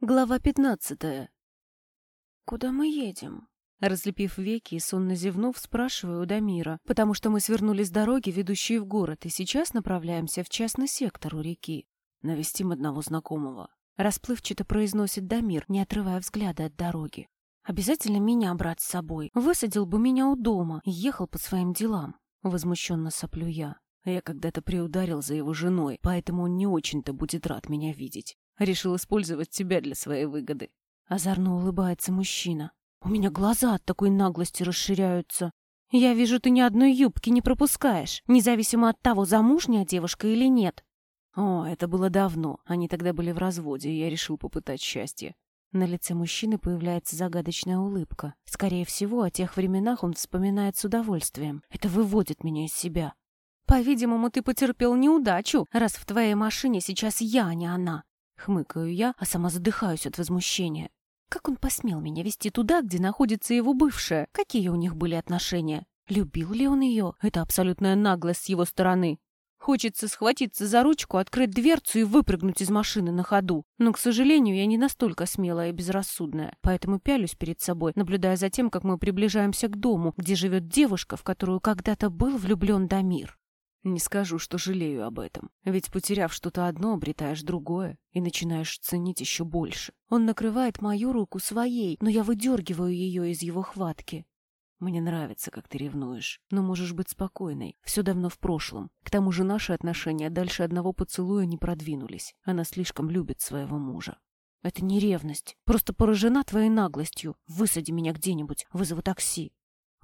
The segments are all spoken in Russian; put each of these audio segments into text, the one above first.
Глава пятнадцатая. «Куда мы едем?» Разлепив веки и сонно зевнув, спрашиваю у Дамира, потому что мы свернули с дороги, ведущей в город, и сейчас направляемся в частный сектор у реки. Навестим одного знакомого. Расплывчато произносит Дамир, не отрывая взгляда от дороги. «Обязательно меня брать с собой. Высадил бы меня у дома и ехал по своим делам». Возмущенно соплю я. Я когда-то приударил за его женой, поэтому он не очень-то будет рад меня видеть. Решил использовать тебя для своей выгоды. Озорно улыбается мужчина. У меня глаза от такой наглости расширяются. Я вижу, ты ни одной юбки не пропускаешь, независимо от того, замужняя девушка или нет. О, это было давно. Они тогда были в разводе, и я решил попытать счастье. На лице мужчины появляется загадочная улыбка. Скорее всего, о тех временах он вспоминает с удовольствием. Это выводит меня из себя. По-видимому, ты потерпел неудачу, раз в твоей машине сейчас я, а не она. Хмыкаю я, а сама задыхаюсь от возмущения. Как он посмел меня вести туда, где находится его бывшая? Какие у них были отношения? Любил ли он ее? Это абсолютная наглость с его стороны. Хочется схватиться за ручку, открыть дверцу и выпрыгнуть из машины на ходу. Но, к сожалению, я не настолько смелая и безрассудная, поэтому пялюсь перед собой, наблюдая за тем, как мы приближаемся к дому, где живет девушка, в которую когда-то был влюблен Дамир. Не скажу, что жалею об этом. Ведь потеряв что-то одно, обретаешь другое и начинаешь ценить еще больше. Он накрывает мою руку своей, но я выдергиваю ее из его хватки. Мне нравится, как ты ревнуешь, но можешь быть спокойной. Все давно в прошлом. К тому же наши отношения дальше одного поцелуя не продвинулись. Она слишком любит своего мужа. Это не ревность. Просто поражена твоей наглостью. Высади меня где-нибудь, вызову такси.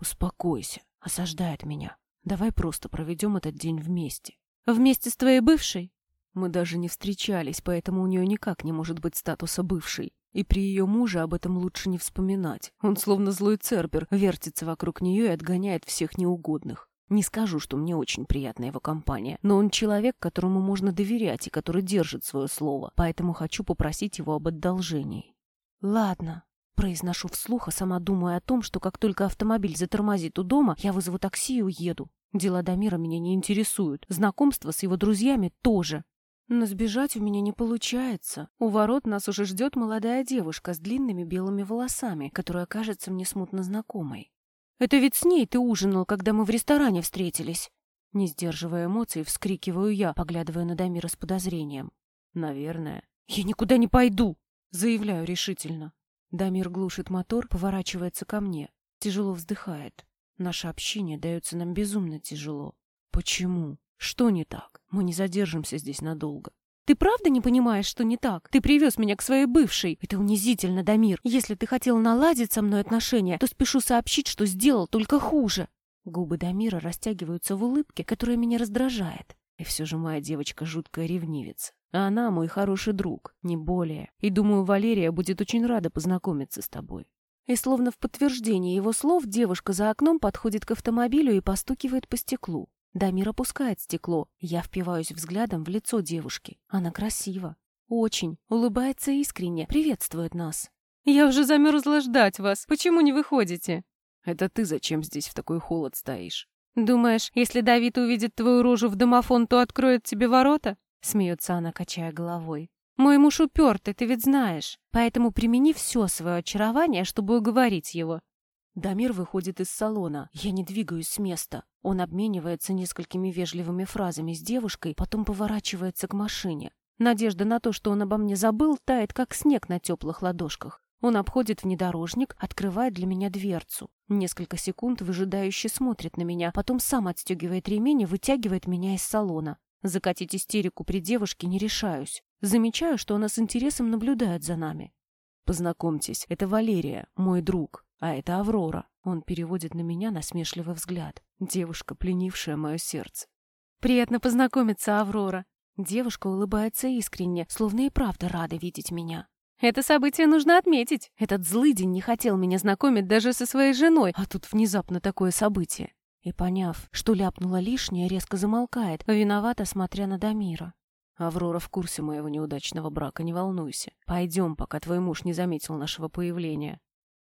Успокойся. Осаждает меня. Давай просто проведем этот день вместе. Вместе с твоей бывшей? Мы даже не встречались, поэтому у нее никак не может быть статуса бывшей. И при ее муже об этом лучше не вспоминать. Он словно злой цербер, вертится вокруг нее и отгоняет всех неугодных. Не скажу, что мне очень приятна его компания, но он человек, которому можно доверять и который держит свое слово, поэтому хочу попросить его об одолжении. Ладно, Произношу вслух, а сама думаю о том, что как только автомобиль затормозит у дома, я вызову такси и уеду. Дела Дамира меня не интересуют, знакомство с его друзьями тоже. Но сбежать у меня не получается. У ворот нас уже ждет молодая девушка с длинными белыми волосами, которая кажется мне смутно знакомой. «Это ведь с ней ты ужинал, когда мы в ресторане встретились?» Не сдерживая эмоций, вскрикиваю я, поглядывая на Дамира с подозрением. «Наверное». «Я никуда не пойду!» — заявляю решительно. Дамир глушит мотор, поворачивается ко мне. Тяжело вздыхает. Наше общение дается нам безумно тяжело. Почему? Что не так? Мы не задержимся здесь надолго. Ты правда не понимаешь, что не так? Ты привез меня к своей бывшей. Это унизительно, Дамир. Если ты хотел наладить со мной отношения, то спешу сообщить, что сделал только хуже. Губы Дамира растягиваются в улыбке, которая меня раздражает. И все же моя девочка жуткая ревнивица. А она мой хороший друг, не более. И думаю, Валерия будет очень рада познакомиться с тобой. И словно в подтверждение его слов, девушка за окном подходит к автомобилю и постукивает по стеклу. Дамир опускает стекло. Я впиваюсь взглядом в лицо девушки. Она красива. Очень. Улыбается искренне. Приветствует нас. «Я уже замерзла ждать вас. Почему не выходите?» «Это ты зачем здесь в такой холод стоишь?» «Думаешь, если Давид увидит твою рожу в домофон, то откроет тебе ворота?» Смеется она, качая головой. «Мой муж упертый, ты ведь знаешь. Поэтому примени все свое очарование, чтобы уговорить его». Дамир выходит из салона. Я не двигаюсь с места. Он обменивается несколькими вежливыми фразами с девушкой, потом поворачивается к машине. Надежда на то, что он обо мне забыл, тает, как снег на теплых ладошках. Он обходит внедорожник, открывает для меня дверцу. Несколько секунд выжидающе смотрит на меня, потом сам отстегивает ремень и вытягивает меня из салона. Закатить истерику при девушке не решаюсь. Замечаю, что она с интересом наблюдает за нами. Познакомьтесь, это Валерия, мой друг, а это Аврора. Он переводит на меня насмешливый взгляд. Девушка, пленившая мое сердце. Приятно познакомиться, Аврора. Девушка улыбается искренне, словно и правда рада видеть меня. Это событие нужно отметить. Этот злый не хотел меня знакомить даже со своей женой, а тут внезапно такое событие. И, поняв, что ляпнула лишнее, резко замолкает, виновато смотря на Дамира. «Аврора в курсе моего неудачного брака, не волнуйся. Пойдем, пока твой муж не заметил нашего появления».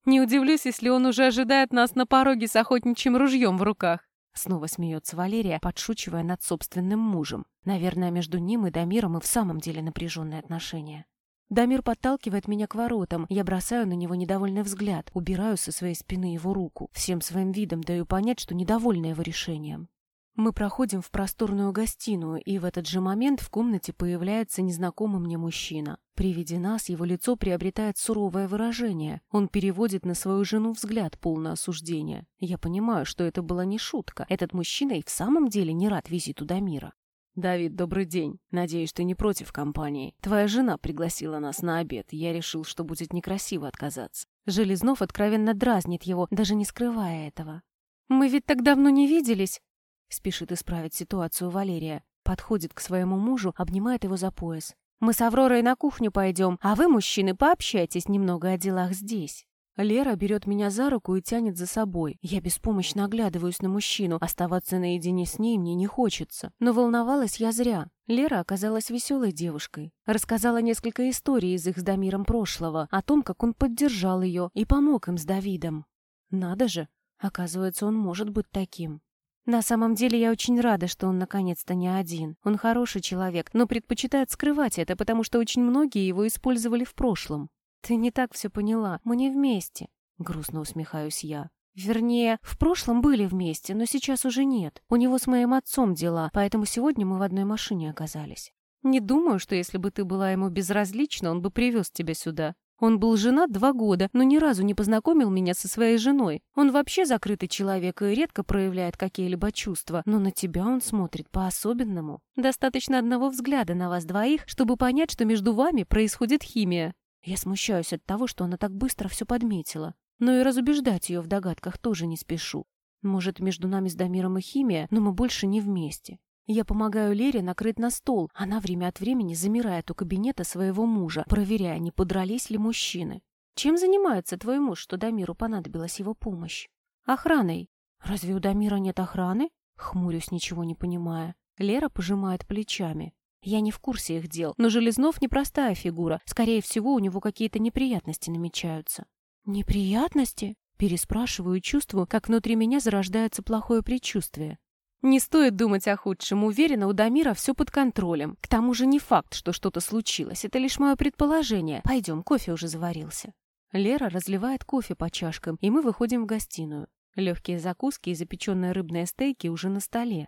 «Не удивлюсь, если он уже ожидает нас на пороге с охотничьим ружьем в руках». Снова смеется Валерия, подшучивая над собственным мужем. Наверное, между ним и Дамиром и в самом деле напряженные отношения. Дамир подталкивает меня к воротам. Я бросаю на него недовольный взгляд, убираю со своей спины его руку. Всем своим видом даю понять, что недовольна его решением. Мы проходим в просторную гостиную, и в этот же момент в комнате появляется незнакомый мне мужчина. При виде нас его лицо приобретает суровое выражение. Он переводит на свою жену взгляд, полное осуждения. Я понимаю, что это была не шутка. Этот мужчина и в самом деле не рад визиту Дамира. «Давид, добрый день. Надеюсь, ты не против компании. Твоя жена пригласила нас на обед. Я решил, что будет некрасиво отказаться». Железнов откровенно дразнит его, даже не скрывая этого. «Мы ведь так давно не виделись. Спешит исправить ситуацию Валерия. Подходит к своему мужу, обнимает его за пояс. «Мы с Авророй на кухню пойдем, а вы, мужчины, пообщайтесь немного о делах здесь». Лера берет меня за руку и тянет за собой. Я беспомощно оглядываюсь на мужчину. Оставаться наедине с ней мне не хочется. Но волновалась я зря. Лера оказалась веселой девушкой. Рассказала несколько историй из их с Дамиром прошлого, о том, как он поддержал ее и помог им с Давидом. Надо же, оказывается, он может быть таким. На самом деле я очень рада, что он наконец-то не один. Он хороший человек, но предпочитает скрывать это, потому что очень многие его использовали в прошлом. Ты не так все поняла. Мы не вместе. Грустно усмехаюсь я. Вернее, в прошлом были вместе, но сейчас уже нет. У него с моим отцом дела, поэтому сегодня мы в одной машине оказались. Не думаю, что если бы ты была ему безразлична, он бы привез тебя сюда. Он был женат два года, но ни разу не познакомил меня со своей женой. Он вообще закрытый человек и редко проявляет какие-либо чувства, но на тебя он смотрит по-особенному. Достаточно одного взгляда на вас двоих, чтобы понять, что между вами происходит химия. Я смущаюсь от того, что она так быстро все подметила. Но и разубеждать ее в догадках тоже не спешу. Может, между нами с Дамиром и химия, но мы больше не вместе. Я помогаю Лере накрыть на стол. Она время от времени замирает у кабинета своего мужа, проверяя, не подрались ли мужчины. Чем занимается твой муж, что Дамиру понадобилась его помощь? Охраной. Разве у Дамира нет охраны? Хмурюсь, ничего не понимая. Лера пожимает плечами. Я не в курсе их дел, но Железнов непростая фигура. Скорее всего, у него какие-то неприятности намечаются. Неприятности? Переспрашиваю и чувствую, как внутри меня зарождается плохое предчувствие. Не стоит думать о худшем. Уверена, у Дамира все под контролем. К тому же не факт, что что-то случилось. Это лишь мое предположение. Пойдем, кофе уже заварился. Лера разливает кофе по чашкам, и мы выходим в гостиную. Легкие закуски и запеченные рыбные стейки уже на столе.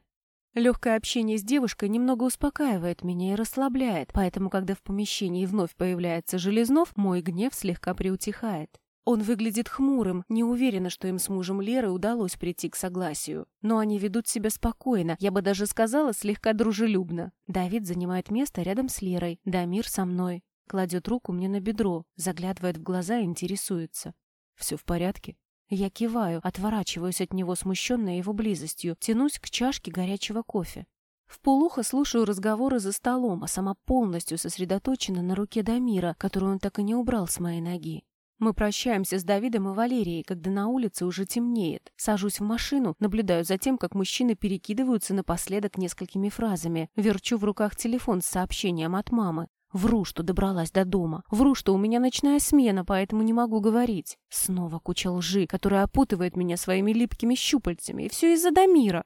Легкое общение с девушкой немного успокаивает меня и расслабляет, поэтому, когда в помещении вновь появляется Железнов, мой гнев слегка приутихает. Он выглядит хмурым, не уверена, что им с мужем Леры удалось прийти к согласию. Но они ведут себя спокойно, я бы даже сказала, слегка дружелюбно. Давид занимает место рядом с Лерой, Дамир со мной. Кладет руку мне на бедро, заглядывает в глаза и интересуется. «Все в порядке?» Я киваю, отворачиваюсь от него, смущенная его близостью, тянусь к чашке горячего кофе. В полухо слушаю разговоры за столом, а сама полностью сосредоточена на руке Дамира, которую он так и не убрал с моей ноги. Мы прощаемся с Давидом и Валерией, когда на улице уже темнеет. Сажусь в машину, наблюдаю за тем, как мужчины перекидываются напоследок несколькими фразами. Верчу в руках телефон с сообщением от мамы. Вру, что добралась до дома. Вру, что у меня ночная смена, поэтому не могу говорить. Снова куча лжи, которая опутывает меня своими липкими щупальцами. И все из-за Дамира.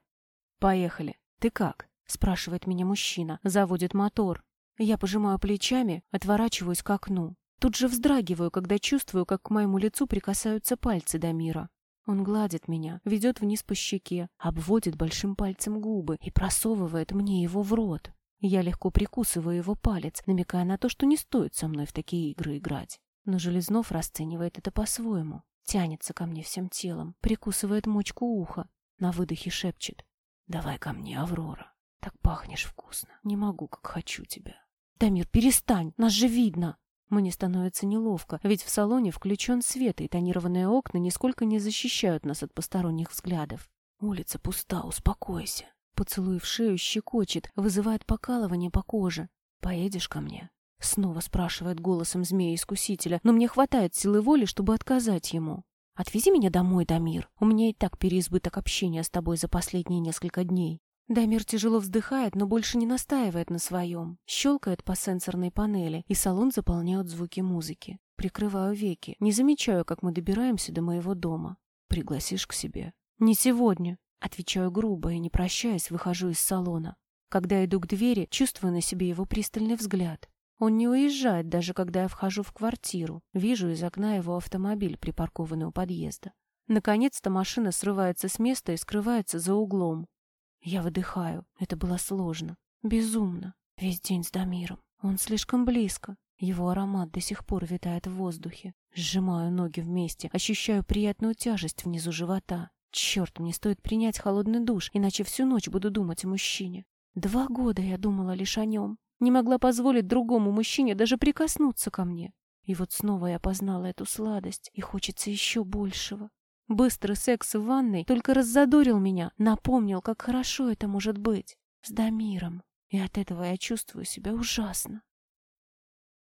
«Поехали. Ты как?» — спрашивает меня мужчина. Заводит мотор. Я пожимаю плечами, отворачиваюсь к окну. Тут же вздрагиваю, когда чувствую, как к моему лицу прикасаются пальцы Дамира. Он гладит меня, ведет вниз по щеке, обводит большим пальцем губы и просовывает мне его в рот. Я легко прикусываю его палец, намекая на то, что не стоит со мной в такие игры играть. Но Железнов расценивает это по-своему. Тянется ко мне всем телом, прикусывает мочку уха, на выдохе шепчет. «Давай ко мне, Аврора. Так пахнешь вкусно. Не могу, как хочу тебя». «Дамир, перестань, нас же видно!» Мне становится неловко, ведь в салоне включен свет, и тонированные окна нисколько не защищают нас от посторонних взглядов. Улица пуста, успокойся. Поцелуй в шею щекочет, вызывает покалывание по коже. «Поедешь ко мне?» Снова спрашивает голосом змея-искусителя, но мне хватает силы воли, чтобы отказать ему. «Отвези меня домой, Дамир. У меня и так переизбыток общения с тобой за последние несколько дней. Дамир тяжело вздыхает, но больше не настаивает на своем. Щелкает по сенсорной панели, и салон заполняют звуки музыки. Прикрываю веки, не замечаю, как мы добираемся до моего дома. Пригласишь к себе? Не сегодня. Отвечаю грубо и, не прощаясь, выхожу из салона. Когда иду к двери, чувствую на себе его пристальный взгляд. Он не уезжает, даже когда я вхожу в квартиру. Вижу из окна его автомобиль, припаркованный у подъезда. Наконец-то машина срывается с места и скрывается за углом. Я выдыхаю. Это было сложно. Безумно. Весь день с Дамиром. Он слишком близко. Его аромат до сих пор витает в воздухе. Сжимаю ноги вместе, ощущаю приятную тяжесть внизу живота. Черт, мне стоит принять холодный душ, иначе всю ночь буду думать о мужчине. Два года я думала лишь о нем. Не могла позволить другому мужчине даже прикоснуться ко мне. И вот снова я познала эту сладость, и хочется еще большего. Быстрый секс в ванной только раззадорил меня, напомнил, как хорошо это может быть. С Дамиром. И от этого я чувствую себя ужасно.